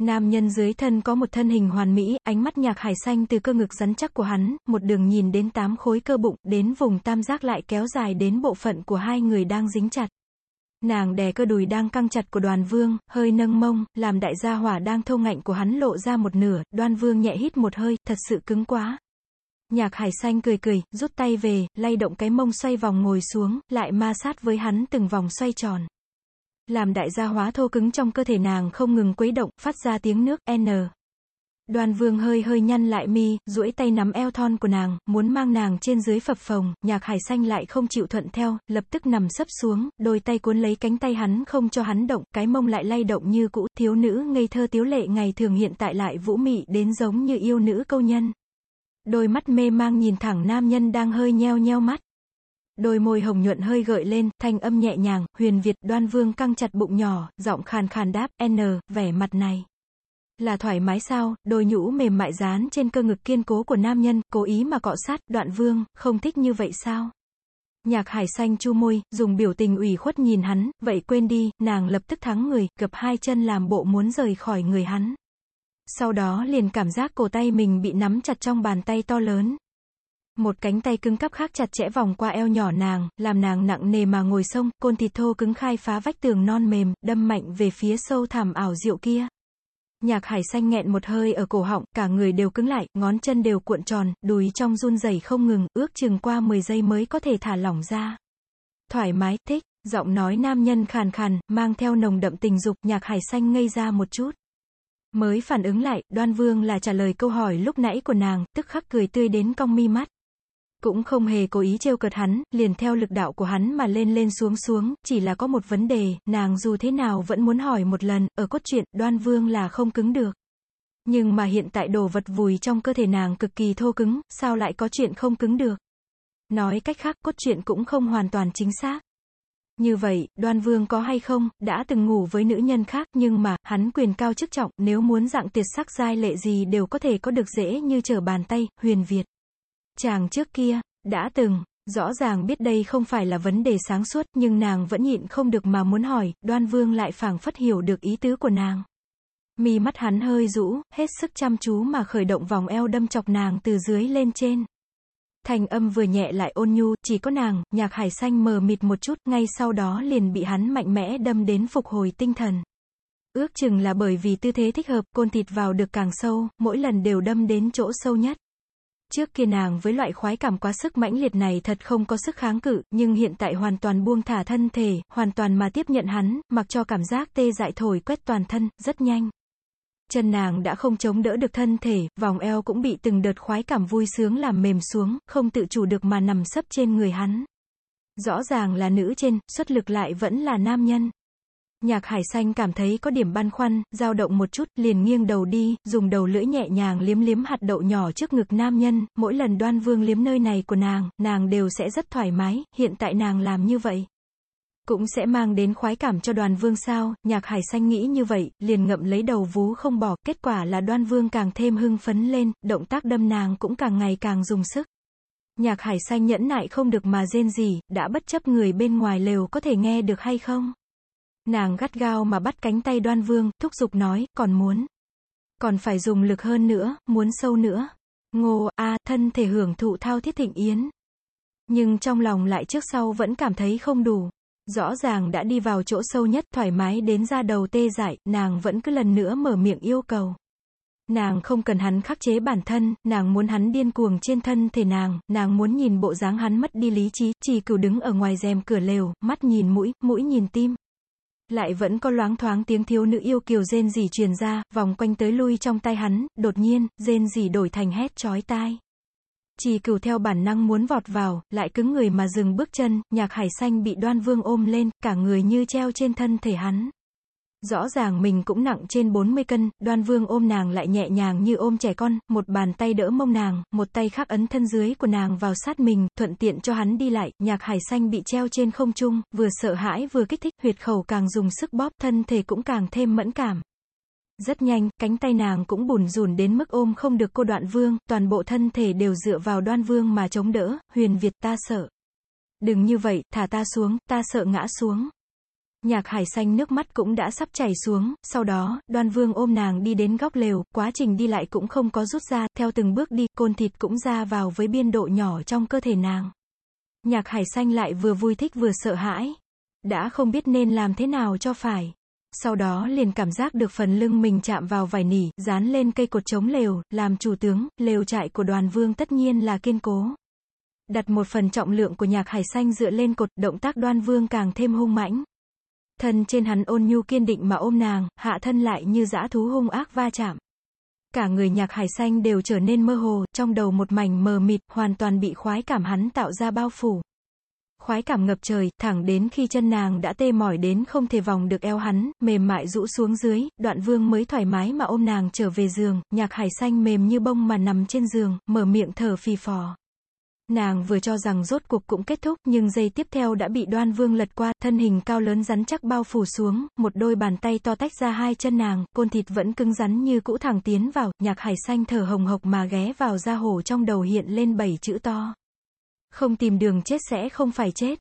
Nam nhân dưới thân có một thân hình hoàn mỹ, ánh mắt nhạc hải xanh từ cơ ngực rắn chắc của hắn, một đường nhìn đến tám khối cơ bụng, đến vùng tam giác lại kéo dài đến bộ phận của hai người đang dính chặt. Nàng đè cơ đùi đang căng chặt của đoàn vương, hơi nâng mông, làm đại gia hỏa đang thâu ngạnh của hắn lộ ra một nửa, đoan vương nhẹ hít một hơi, thật sự cứng quá. Nhạc hải xanh cười cười, rút tay về, lay động cái mông xoay vòng ngồi xuống, lại ma sát với hắn từng vòng xoay tròn. Làm đại gia hóa thô cứng trong cơ thể nàng không ngừng quấy động, phát ra tiếng nước, N. Đoàn vương hơi hơi nhăn lại mi, duỗi tay nắm eo thon của nàng, muốn mang nàng trên dưới phập phồng, nhạc hải xanh lại không chịu thuận theo, lập tức nằm sấp xuống, đôi tay cuốn lấy cánh tay hắn không cho hắn động, cái mông lại lay động như cũ, thiếu nữ ngây thơ tiếu lệ ngày thường hiện tại lại vũ mị đến giống như yêu nữ câu nhân. Đôi mắt mê mang nhìn thẳng nam nhân đang hơi nheo nheo mắt. Đôi môi hồng nhuận hơi gợi lên, thanh âm nhẹ nhàng, huyền Việt, đoan vương căng chặt bụng nhỏ, giọng khàn khàn đáp, N, vẻ mặt này. Là thoải mái sao, đôi nhũ mềm mại dán trên cơ ngực kiên cố của nam nhân, cố ý mà cọ sát, đoạn vương, không thích như vậy sao? Nhạc hải xanh chu môi, dùng biểu tình ủy khuất nhìn hắn, vậy quên đi, nàng lập tức thắng người, gập hai chân làm bộ muốn rời khỏi người hắn. Sau đó liền cảm giác cổ tay mình bị nắm chặt trong bàn tay to lớn. Một cánh tay cứng cắp khác chặt chẽ vòng qua eo nhỏ nàng, làm nàng nặng nề mà ngồi sông, côn thịt thô cứng khai phá vách tường non mềm, đâm mạnh về phía sâu thẳm ảo diệu kia. Nhạc hải xanh nghẹn một hơi ở cổ họng, cả người đều cứng lại, ngón chân đều cuộn tròn, đùi trong run rẩy không ngừng, ước chừng qua 10 giây mới có thể thả lỏng ra. Thoải mái, thích, giọng nói nam nhân khàn khàn, mang theo nồng đậm tình dục, nhạc hải xanh ngây ra một chút. Mới phản ứng lại, đoan vương là trả lời câu hỏi lúc nãy của nàng, tức khắc cười tươi đến cong mi mắt. Cũng không hề cố ý trêu cợt hắn, liền theo lực đạo của hắn mà lên lên xuống xuống, chỉ là có một vấn đề, nàng dù thế nào vẫn muốn hỏi một lần, ở cốt truyện, đoan vương là không cứng được. Nhưng mà hiện tại đồ vật vùi trong cơ thể nàng cực kỳ thô cứng, sao lại có chuyện không cứng được? Nói cách khác, cốt truyện cũng không hoàn toàn chính xác. Như vậy, đoan vương có hay không, đã từng ngủ với nữ nhân khác, nhưng mà, hắn quyền cao chức trọng, nếu muốn dạng tuyệt sắc giai lệ gì đều có thể có được dễ như trở bàn tay, huyền Việt. Chàng trước kia, đã từng, rõ ràng biết đây không phải là vấn đề sáng suốt, nhưng nàng vẫn nhịn không được mà muốn hỏi, đoan vương lại phảng phất hiểu được ý tứ của nàng. Mi mắt hắn hơi rũ, hết sức chăm chú mà khởi động vòng eo đâm chọc nàng từ dưới lên trên. Thành âm vừa nhẹ lại ôn nhu, chỉ có nàng, nhạc hải xanh mờ mịt một chút, ngay sau đó liền bị hắn mạnh mẽ đâm đến phục hồi tinh thần. Ước chừng là bởi vì tư thế thích hợp, côn thịt vào được càng sâu, mỗi lần đều đâm đến chỗ sâu nhất. Trước kia nàng với loại khoái cảm quá sức mãnh liệt này thật không có sức kháng cự, nhưng hiện tại hoàn toàn buông thả thân thể, hoàn toàn mà tiếp nhận hắn, mặc cho cảm giác tê dại thổi quét toàn thân, rất nhanh. Chân nàng đã không chống đỡ được thân thể, vòng eo cũng bị từng đợt khoái cảm vui sướng làm mềm xuống, không tự chủ được mà nằm sấp trên người hắn. Rõ ràng là nữ trên, xuất lực lại vẫn là nam nhân. Nhạc hải xanh cảm thấy có điểm băn khoăn, dao động một chút, liền nghiêng đầu đi, dùng đầu lưỡi nhẹ nhàng liếm liếm hạt đậu nhỏ trước ngực nam nhân, mỗi lần đoan vương liếm nơi này của nàng, nàng đều sẽ rất thoải mái, hiện tại nàng làm như vậy. Cũng sẽ mang đến khoái cảm cho đoàn vương sao, nhạc hải xanh nghĩ như vậy, liền ngậm lấy đầu vú không bỏ, kết quả là đoan vương càng thêm hưng phấn lên, động tác đâm nàng cũng càng ngày càng dùng sức. Nhạc hải xanh nhẫn nại không được mà rên gì, đã bất chấp người bên ngoài lều có thể nghe được hay không. Nàng gắt gao mà bắt cánh tay đoan vương, thúc giục nói, còn muốn. Còn phải dùng lực hơn nữa, muốn sâu nữa. Ngô, a thân thể hưởng thụ thao thiết thịnh yến. Nhưng trong lòng lại trước sau vẫn cảm thấy không đủ. Rõ ràng đã đi vào chỗ sâu nhất, thoải mái đến ra đầu tê dại, nàng vẫn cứ lần nữa mở miệng yêu cầu. Nàng không cần hắn khắc chế bản thân, nàng muốn hắn điên cuồng trên thân thể nàng, nàng muốn nhìn bộ dáng hắn mất đi lý trí, chỉ cửu đứng ở ngoài rèm cửa lều, mắt nhìn mũi, mũi nhìn tim. Lại vẫn có loáng thoáng tiếng thiếu nữ yêu kiều rên rỉ truyền ra, vòng quanh tới lui trong tay hắn, đột nhiên, rên rỉ đổi thành hét chói tai. Chỉ cửu theo bản năng muốn vọt vào, lại cứng người mà dừng bước chân, nhạc hải xanh bị đoan vương ôm lên, cả người như treo trên thân thể hắn. Rõ ràng mình cũng nặng trên 40 cân, đoan vương ôm nàng lại nhẹ nhàng như ôm trẻ con, một bàn tay đỡ mông nàng, một tay khác ấn thân dưới của nàng vào sát mình, thuận tiện cho hắn đi lại, nhạc hải xanh bị treo trên không trung, vừa sợ hãi vừa kích thích, huyệt khẩu càng dùng sức bóp, thân thể cũng càng thêm mẫn cảm. Rất nhanh, cánh tay nàng cũng bùn rùn đến mức ôm không được cô đoạn vương, toàn bộ thân thể đều dựa vào đoan vương mà chống đỡ, huyền Việt ta sợ. Đừng như vậy, thả ta xuống, ta sợ ngã xuống. Nhạc hải xanh nước mắt cũng đã sắp chảy xuống, sau đó, đoan vương ôm nàng đi đến góc lều, quá trình đi lại cũng không có rút ra, theo từng bước đi, côn thịt cũng ra vào với biên độ nhỏ trong cơ thể nàng. Nhạc hải xanh lại vừa vui thích vừa sợ hãi. Đã không biết nên làm thế nào cho phải. Sau đó liền cảm giác được phần lưng mình chạm vào vải nỉ, dán lên cây cột chống lều, làm chủ tướng, lều trại của đoàn vương tất nhiên là kiên cố. Đặt một phần trọng lượng của nhạc hải xanh dựa lên cột, động tác đoan vương càng thêm hung mãnh. Thân trên hắn ôn nhu kiên định mà ôm nàng, hạ thân lại như dã thú hung ác va chạm. Cả người nhạc hải xanh đều trở nên mơ hồ, trong đầu một mảnh mờ mịt, hoàn toàn bị khoái cảm hắn tạo ra bao phủ. Khoái cảm ngập trời, thẳng đến khi chân nàng đã tê mỏi đến không thể vòng được eo hắn, mềm mại rũ xuống dưới, đoạn vương mới thoải mái mà ôm nàng trở về giường, nhạc hải xanh mềm như bông mà nằm trên giường, mở miệng thở phì phò. Nàng vừa cho rằng rốt cuộc cũng kết thúc, nhưng giây tiếp theo đã bị đoan vương lật qua, thân hình cao lớn rắn chắc bao phủ xuống, một đôi bàn tay to tách ra hai chân nàng, côn thịt vẫn cứng rắn như cũ thẳng tiến vào, nhạc hải xanh thở hồng hộc mà ghé vào da hổ trong đầu hiện lên bảy chữ to. Không tìm đường chết sẽ không phải chết.